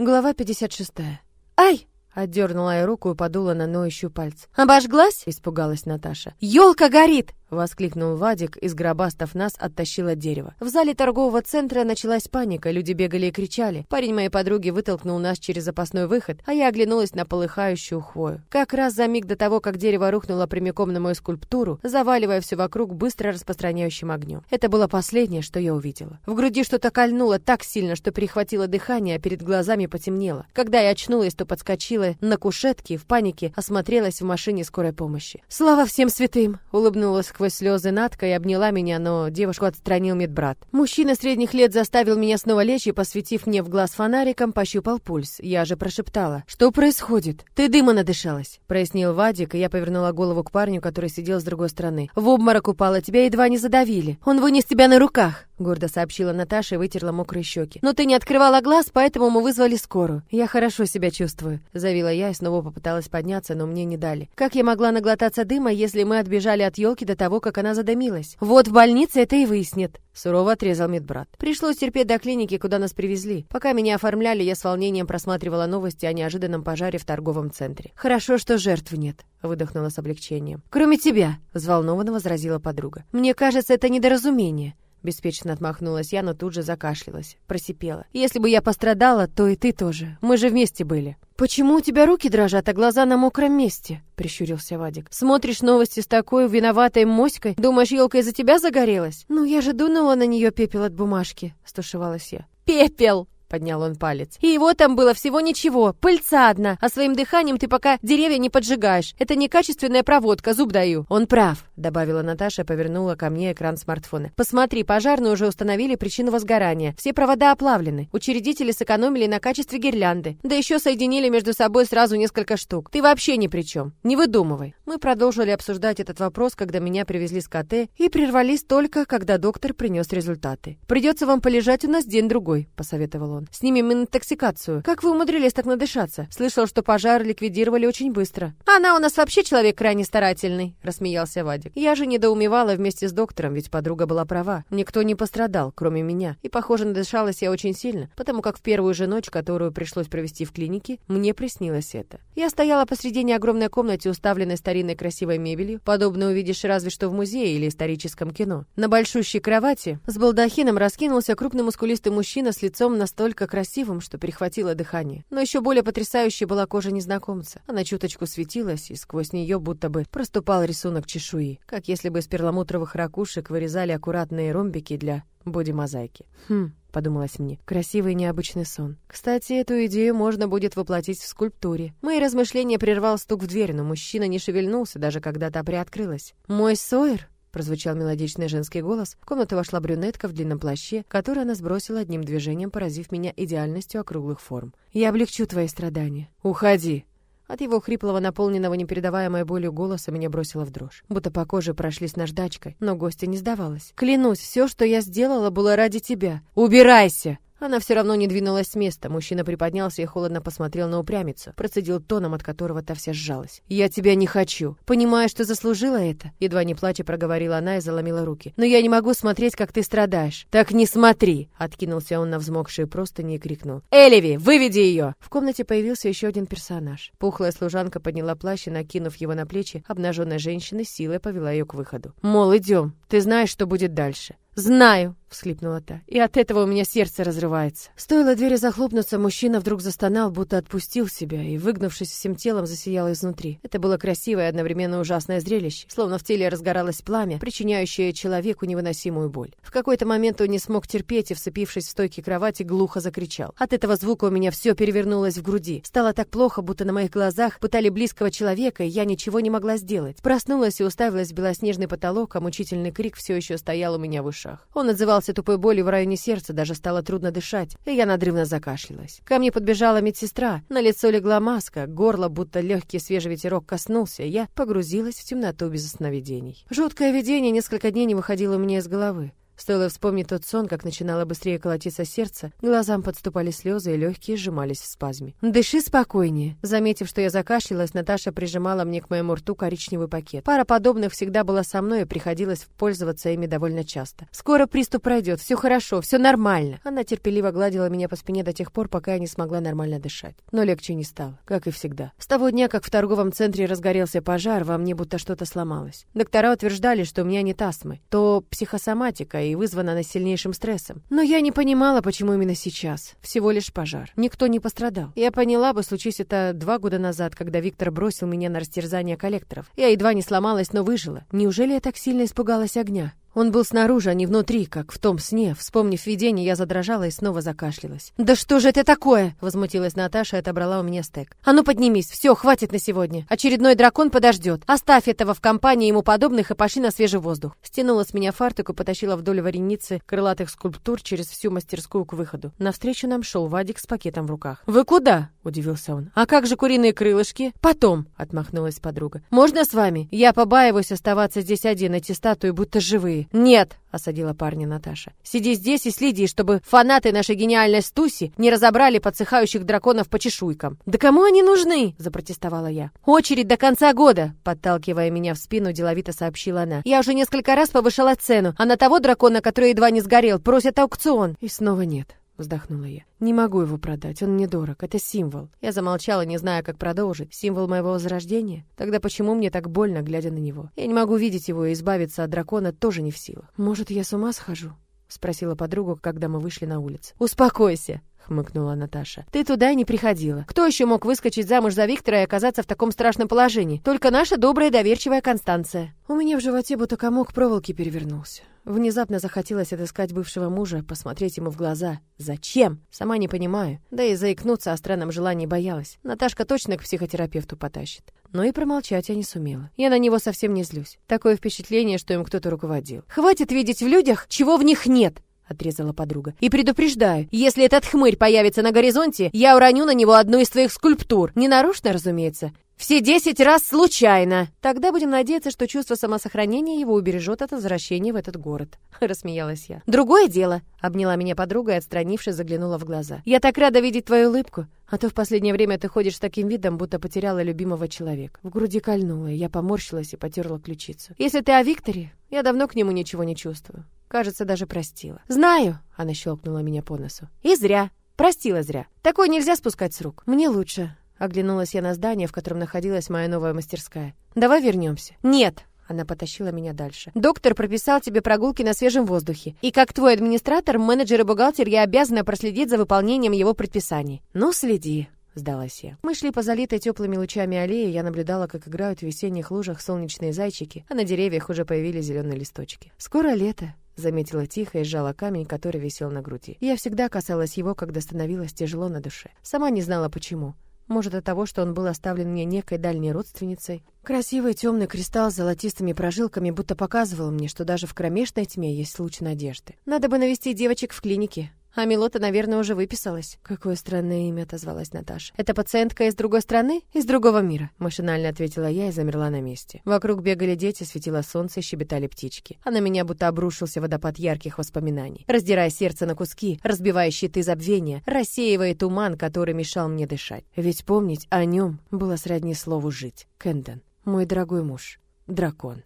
Глава 56. Ай! Отдернула я руку и подула на ноющую пальцы. «Обожглась?» — испугалась Наташа. «Елка горит!» — воскликнул Вадик, из гробастов нас оттащил от дерева. В зале торгового центра началась паника, люди бегали и кричали. Парень моей подруги вытолкнул нас через запасной выход, а я оглянулась на полыхающую хвою. Как раз за миг до того, как дерево рухнуло прямиком на мою скульптуру, заваливая все вокруг быстро распространяющим огнем. Это было последнее, что я увидела. В груди что-то кольнуло так сильно, что перехватило дыхание, а перед глазами потемнело. Когда я очнулась, то подскочила на кушетке и в панике осмотрелась в машине скорой помощи. «Слава всем святым!» — улыбнулась сквозь слезы Надка и обняла меня, но девушку отстранил медбрат. Мужчина средних лет заставил меня снова лечь и, посветив мне в глаз фонариком, пощупал пульс. Я же прошептала. «Что происходит?» «Ты дыма надышалась», — прояснил Вадик, и я повернула голову к парню, который сидел с другой стороны. «В обморок упала, тебя едва не задавили. Он вынес тебя на руках», — гордо сообщила Наташа и вытерла мокрые щеки. «Но ты не открывала глаз, поэтому мы вызвали скорую. Я хорошо себя чувствую», — завила я и снова попыталась подняться, но мне не дали. Как я могла наглотаться дыма, если мы отбежали от елки до того, как она задымилась? Вот в больнице это и выяснит. Сурово отрезал медбрат. Пришлось терпеть до клиники, куда нас привезли. Пока меня оформляли, я с волнением просматривала новости о неожиданном пожаре в торговом центре. Хорошо, что жертв нет. Выдохнула с облегчением. «Кроме тебя!» — взволнованно возразила подруга. «Мне кажется, это недоразумение». Беспечно отмахнулась я, но тут же закашлялась. Просипела. «Если бы я пострадала, то и ты тоже. Мы же вместе были». «Почему у тебя руки дрожат, а глаза на мокром месте?» — прищурился Вадик. «Смотришь новости с такой виноватой моськой? Думаешь, елка из-за тебя загорелась?» «Ну, я же дунула на нее пепел от бумажки», — стушевалась я. «Пепел!» поднял он палец. И его там было всего ничего, пыльца одна, а своим дыханием ты пока деревья не поджигаешь. Это некачественная проводка, зуб даю. Он прав, добавила Наташа повернула ко мне экран смартфона. Посмотри, пожарные уже установили причину возгорания. Все провода оплавлены. Учредители сэкономили на качестве гирлянды. Да еще соединили между собой сразу несколько штук. Ты вообще ни при чем. Не выдумывай. Мы продолжили обсуждать этот вопрос, когда меня привезли с КТ, и прервались только, когда доктор принес результаты. Придется вам полежать у нас день-другой, посоветовал он. «Снимем интоксикацию. Как вы умудрились так надышаться? Слышал, что пожар ликвидировали очень быстро». «Она у нас вообще человек крайне старательный», — рассмеялся Вадик. Я же недоумевала вместе с доктором, ведь подруга была права. Никто не пострадал, кроме меня. И, похоже, надышалась я очень сильно, потому как в первую же ночь, которую пришлось провести в клинике, мне приснилось это. Я стояла посредине огромной комнате, уставленной старинной красивой мебелью. Подобное увидишь разве что в музее или историческом кино. На большущей кровати с балдахином раскинулся крупный мускулистый мужчина с лицом настолько красивым, что перехватило дыхание. Но еще более потрясающей была кожа незнакомца. Она чуточку светилась, и сквозь нее будто бы проступал рисунок чешуи, как если бы из перламутровых ракушек вырезали аккуратные ромбики для боди-мозаики. Хм, подумалось мне. Красивый необычный сон. Кстати, эту идею можно будет воплотить в скульптуре. Мои размышления прервал стук в дверь, но мужчина не шевельнулся, даже когда та приоткрылась. «Мой Сойер?» Прозвучал мелодичный женский голос. В комнату вошла брюнетка в длинном плаще, который она сбросила одним движением, поразив меня идеальностью округлых форм. «Я облегчу твои страдания». «Уходи!» От его хриплого, наполненного непередаваемой болью голоса меня бросило в дрожь. Будто по коже прошлись наждачкой, но гостья не сдавалась. «Клянусь, все, что я сделала, было ради тебя. Убирайся!» Она все равно не двинулась с места. Мужчина приподнялся и холодно посмотрел на упрямицу. Процедил тоном, от которого та вся сжалась. «Я тебя не хочу. Понимаю, что заслужила это?» Едва не плача проговорила она и заломила руки. «Но я не могу смотреть, как ты страдаешь». «Так не смотри!» Откинулся он на взмокшие простыни и крикнул. «Элеви, выведи ее!» В комнате появился еще один персонаж. Пухлая служанка подняла плащ и, накинув его на плечи, обнаженная женщина силой повела ее к выходу. «Мол, идем. Ты знаешь, что будет дальше». «Знаю», — всхлипнула та, — «и от этого у меня сердце разрывается». Стоило двери захлопнуться, мужчина вдруг застонал, будто отпустил себя, и, выгнувшись всем телом, засиял изнутри. Это было красивое и одновременно ужасное зрелище, словно в теле разгоралось пламя, причиняющее человеку невыносимую боль. В какой-то момент он не смог терпеть и, вцепившись в стойки кровати, глухо закричал. От этого звука у меня все перевернулось в груди. Стало так плохо, будто на моих глазах пытали близкого человека, и я ничего не могла сделать. Проснулась и уставилась в белоснежный потолок, а мучительный крик все еще стоял у меня в ушах ушах. Он отзывался тупой болью в районе сердца, даже стало трудно дышать, и я надрывно закашлялась. Ко мне подбежала медсестра, на лицо легла маска, горло, будто легкий свежий ветерок коснулся, и я погрузилась в темноту без сновидений. Жуткое видение несколько дней не выходило у меня из головы. Стоило вспомнить тот сон, как начинало быстрее колотиться сердце, глазам подступали слезы и легкие сжимались в спазме. «Дыши спокойнее». Заметив, что я закашлялась, Наташа прижимала мне к моему рту коричневый пакет. Пара подобных всегда была со мной и приходилось пользоваться ими довольно часто. «Скоро приступ пройдет, все хорошо, все нормально». Она терпеливо гладила меня по спине до тех пор, пока я не смогла нормально дышать. Но легче не стало, как и всегда. С того дня, как в торговом центре разгорелся пожар, во мне будто что-то сломалось. Доктора утверждали, что у меня нет астмы, то психосоматика и вызвана она сильнейшим стрессом. Но я не понимала, почему именно сейчас. Всего лишь пожар. Никто не пострадал. Я поняла бы, случись это два года назад, когда Виктор бросил меня на растерзание коллекторов. Я едва не сломалась, но выжила. Неужели я так сильно испугалась огня? Он был снаружи, а не внутри, как в том сне. Вспомнив видение, я задрожала и снова закашлялась. «Да что же это такое?» — возмутилась Наташа и отобрала у меня стек. «А ну поднимись, все, хватит на сегодня. Очередной дракон подождет. Оставь этого в компании ему подобных и пошли на свежий воздух». Стянула с меня фартук и потащила вдоль вареницы крылатых скульптур через всю мастерскую к выходу. Навстречу нам шел Вадик с пакетом в руках. «Вы куда?» — удивился он. «А как же куриные крылышки?» «Потом», — отмахнулась подруга. «Можно с вами? Я побаиваюсь оставаться здесь один, эти статуи будто живые». «Нет!» — осадила парня Наташа. «Сиди здесь и следи, чтобы фанаты нашей гениальной Стуси не разобрали подсыхающих драконов по чешуйкам». «Да кому они нужны?» — запротестовала я. «Очередь до конца года!» — подталкивая меня в спину, деловито сообщила она. «Я уже несколько раз повышала цену, а на того дракона, который едва не сгорел, просят аукцион». И снова нет вздохнула я. Не могу его продать, он мне дорог, это символ. Я замолчала, не зная, как продолжить. Символ моего возрождения? Тогда почему мне так больно, глядя на него? Я не могу видеть его и избавиться от дракона тоже не в силах. Может, я с ума схожу? спросила подруга, когда мы вышли на улицу. Успокойся, хмыкнула Наташа. Ты туда и не приходила. Кто еще мог выскочить замуж за Виктора и оказаться в таком страшном положении? Только наша добрая доверчивая Констанция. У меня в животе будто комок проволоки перевернулся. Внезапно захотелось отыскать бывшего мужа, посмотреть ему в глаза. Зачем? Сама не понимаю. Да и заикнуться о странном желании боялась. Наташка точно к психотерапевту потащит. Но и промолчать я не сумела. Я на него совсем не злюсь. Такое впечатление, что им кто-то руководил. Хватит видеть в людях, чего в них нет отрезала подруга. «И предупреждаю, если этот хмырь появится на горизонте, я уроню на него одну из твоих скульптур. Не нарочно, разумеется. Все десять раз случайно. Тогда будем надеяться, что чувство самосохранения его убережет от возвращения в этот город. Рассмеялась я. Другое дело. Обняла меня подруга и, отстранившись, заглянула в глаза. Я так рада видеть твою улыбку. А то в последнее время ты ходишь с таким видом, будто потеряла любимого человека. В груди кольнуло, я поморщилась и потерла ключицу. Если ты о Викторе, я давно к нему ничего не чувствую. Кажется, даже простила. Знаю, она щелкнула меня по носу. И зря. Простила зря. Такое нельзя спускать с рук. Мне лучше. Оглянулась я на здание, в котором находилась моя новая мастерская. «Давай вернемся». «Нет», она потащила меня дальше. «Доктор прописал тебе прогулки на свежем воздухе. И как твой администратор, менеджер и бухгалтер, я обязана проследить за выполнением его предписаний». «Ну, следи», — сдалась я. Мы шли по залитой теплыми лучами аллеи, я наблюдала, как играют в весенних лужах солнечные зайчики, а на деревьях уже появились зеленые листочки. «Скоро лето», — заметила тихо и сжала камень, который висел на груди. Я всегда касалась его, когда становилось тяжело на душе. Сама не знала, почему. Может, от того, что он был оставлен мне некой дальней родственницей? Красивый темный кристалл с золотистыми прожилками будто показывал мне, что даже в кромешной тьме есть луч надежды. Надо бы навести девочек в клинике. А Милота, наверное, уже выписалась. Какое странное имя, отозвалась Наташа. Это пациентка из другой страны? Из другого мира? Машинально ответила я и замерла на месте. Вокруг бегали дети, светило солнце щебетали птички. А на меня будто обрушился водопад ярких воспоминаний. Раздирая сердце на куски, разбивая щиты забвения, рассеивая туман, который мешал мне дышать. Ведь помнить о нем было сродни слову «жить». Кэндон, мой дорогой муж, дракон.